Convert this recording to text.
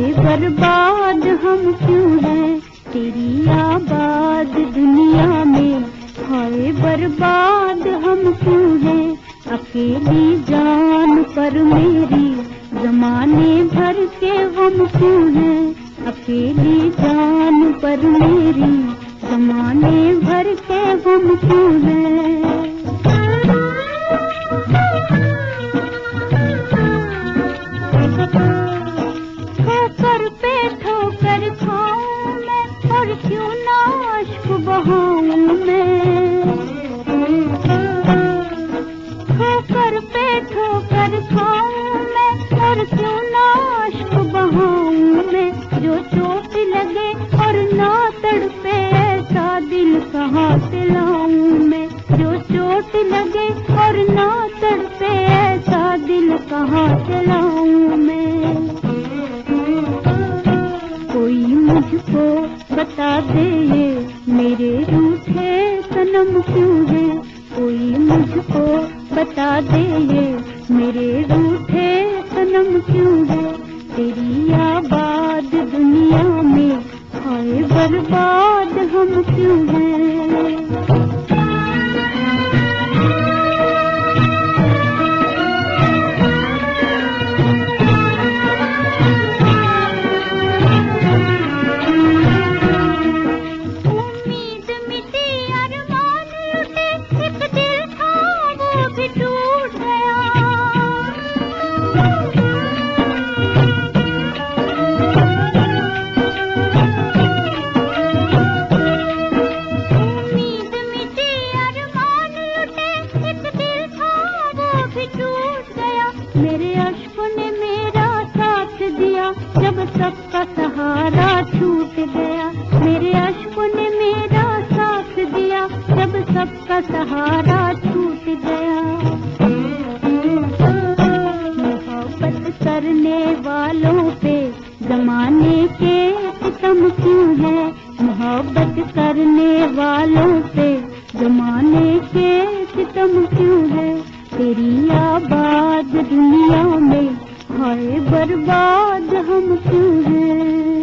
बर्बाद हम क्यों हैं? तेरी आबाद दुनिया में हाय बर्बाद हम क्यों हैं? अकेली जान पर मेरी जमाने भर के गम क्यों हैं? अकेली जान पर मेरी जमाने भर के गम क्यों हैं? ठोकर पे ठोकर खाऊं मैं, और क्यों ना अश्क बहाऊं मैं? ठोकर पे ठोकर खाऊं मैं, और क्यों ना अश्क बहाऊं मैं? जो चोट लगे और ना तड़पे, ऐसा दिल कहाँ से मैं? जो चोट लगे और ना तड़पे, ऐसा दिल कहाँ से मुझको बता दे ये मेरे रूठे सनम क्यों है? कोई मुझको बता दे ये मेरे रूठे सनम क्यों है? तेरी आबाद दुनिया में हाय बर्बाद हम क्यों हैं? सबका सहारा छूट गया। मेरे अश्कों ने मेरा साथ दिया। जब सबका सहारा छूट गया। मोहब्बत करने वालों पे जमाने के सितम क्यों है? मोहब्बत करने वालों पे जमाने के सितम क्यों है? तेरी आबाद दुनिया में हाय बर्बाद हम क्यों हैं?